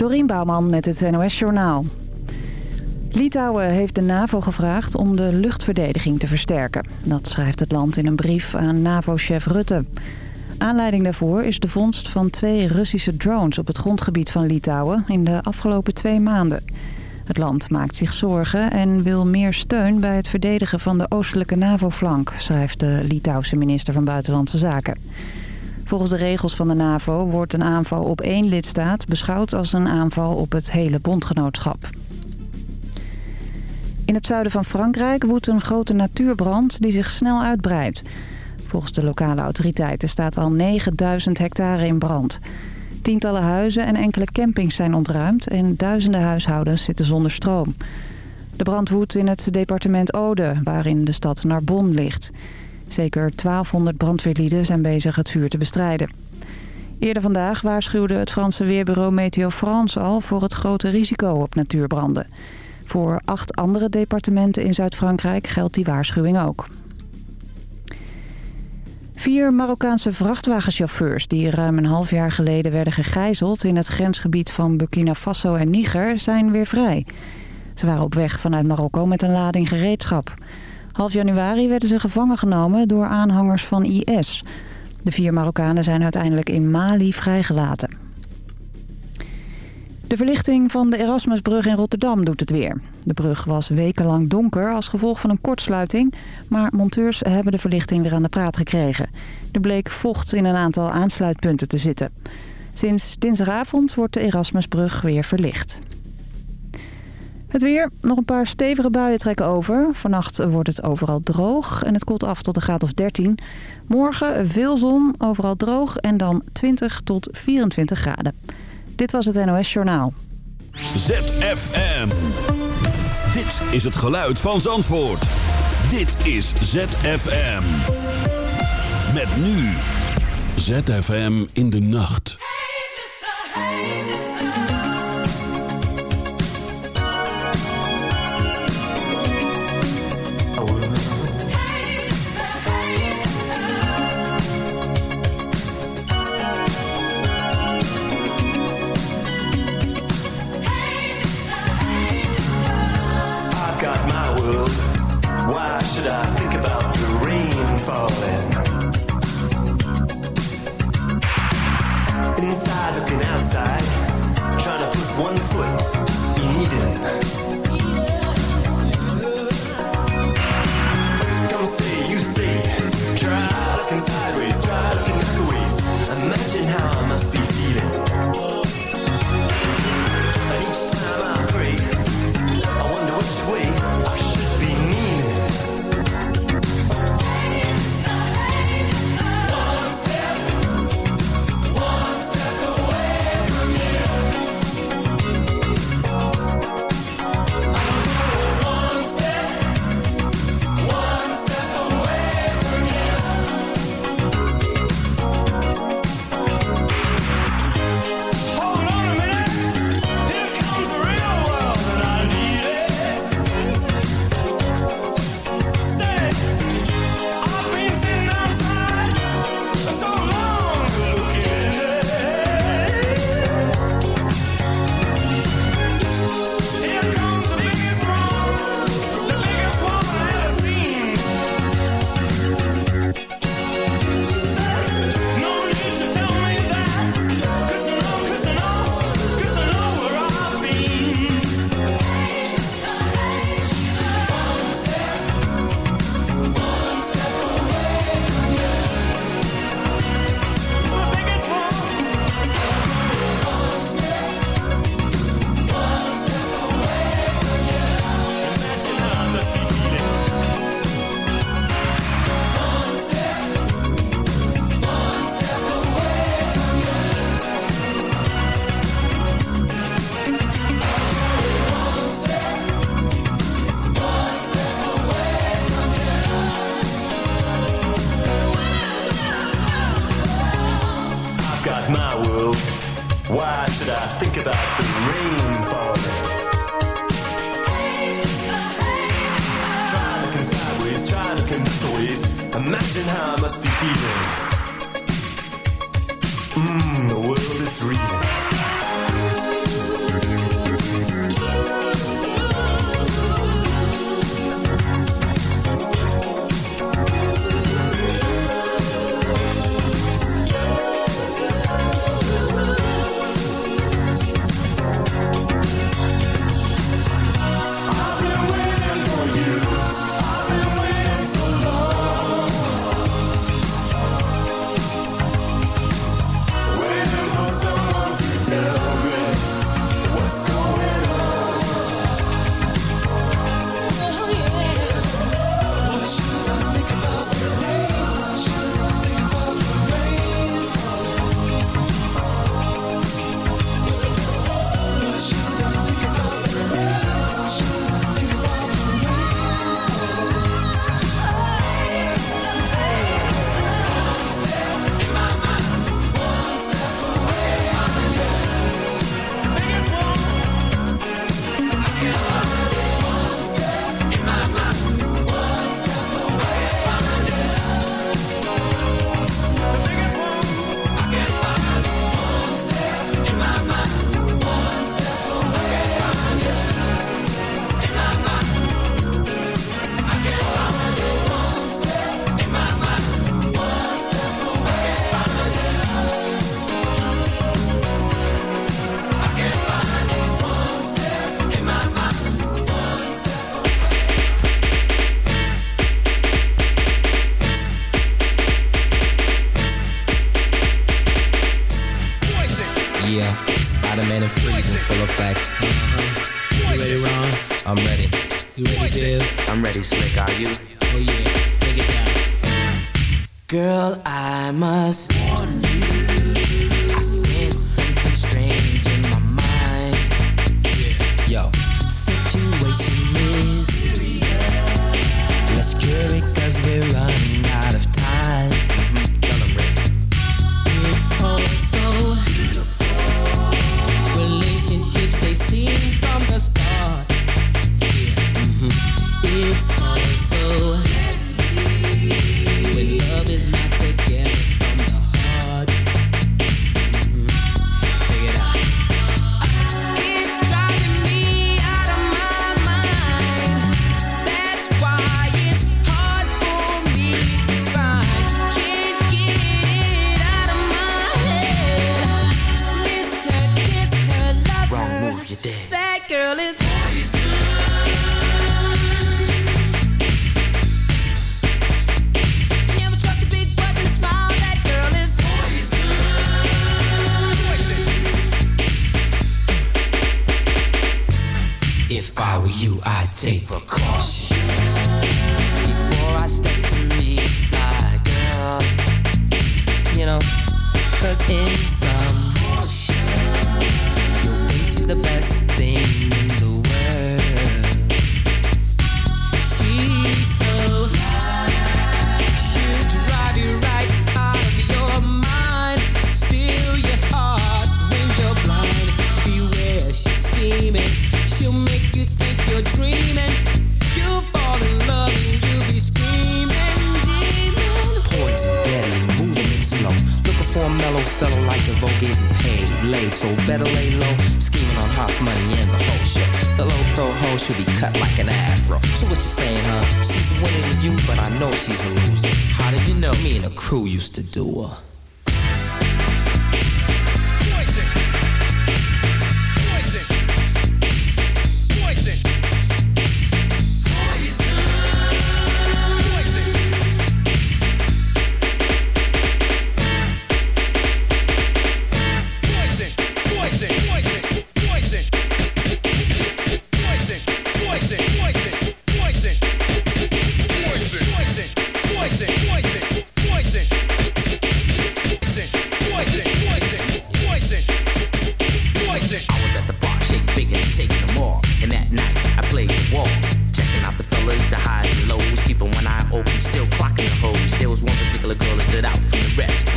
Dorien Bouwman met het NOS Journaal. Litouwen heeft de NAVO gevraagd om de luchtverdediging te versterken. Dat schrijft het land in een brief aan NAVO-chef Rutte. Aanleiding daarvoor is de vondst van twee Russische drones op het grondgebied van Litouwen in de afgelopen twee maanden. Het land maakt zich zorgen en wil meer steun bij het verdedigen van de oostelijke NAVO-flank, schrijft de Litouwse minister van Buitenlandse Zaken. Volgens de regels van de NAVO wordt een aanval op één lidstaat beschouwd als een aanval op het hele bondgenootschap. In het zuiden van Frankrijk woedt een grote natuurbrand die zich snel uitbreidt. Volgens de lokale autoriteiten staat al 9000 hectare in brand. Tientallen huizen en enkele campings zijn ontruimd en duizenden huishoudens zitten zonder stroom. De brand woedt in het departement Ode, waarin de stad Narbonne ligt. Zeker 1200 brandweerlieden zijn bezig het vuur te bestrijden. Eerder vandaag waarschuwde het Franse weerbureau Meteo France al voor het grote risico op natuurbranden. Voor acht andere departementen in Zuid-Frankrijk geldt die waarschuwing ook. Vier Marokkaanse vrachtwagenchauffeurs die ruim een half jaar geleden werden gegijzeld... in het grensgebied van Burkina Faso en Niger zijn weer vrij. Ze waren op weg vanuit Marokko met een lading gereedschap. Half januari werden ze gevangen genomen door aanhangers van IS. De vier Marokkanen zijn uiteindelijk in Mali vrijgelaten. De verlichting van de Erasmusbrug in Rotterdam doet het weer. De brug was wekenlang donker als gevolg van een kortsluiting... maar monteurs hebben de verlichting weer aan de praat gekregen. Er bleek vocht in een aantal aansluitpunten te zitten. Sinds dinsdagavond wordt de Erasmusbrug weer verlicht. Het weer. Nog een paar stevige buien trekken over. Vannacht wordt het overal droog en het koelt af tot een graad of 13. Morgen veel zon, overal droog en dan 20 tot 24 graden. Dit was het NOS Journaal. ZFM. Dit is het geluid van Zandvoort. Dit is ZFM. Met nu. ZFM in de nacht. Should I think about the rain falling? Inside looking outside, trying to put one foot in Eden.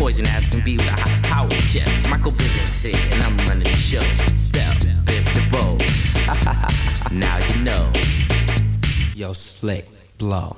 poison ass can be with a power jet. Michael Business here, and I'm running the show. Bell, Biff DeVoe. now you know. Yo, slick, blow.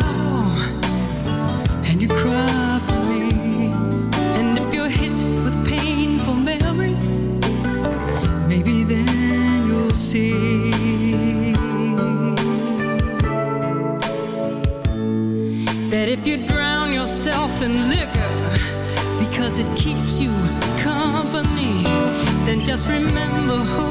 just remember who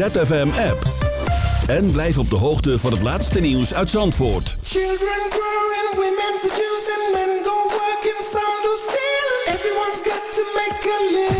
ZFM-app. En blijf op de hoogte van het laatste nieuws uit Zandvoort. Children growing, women producing, men go working, some do stealing. Everyone's got to make a living.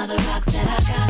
By the rocks that I got.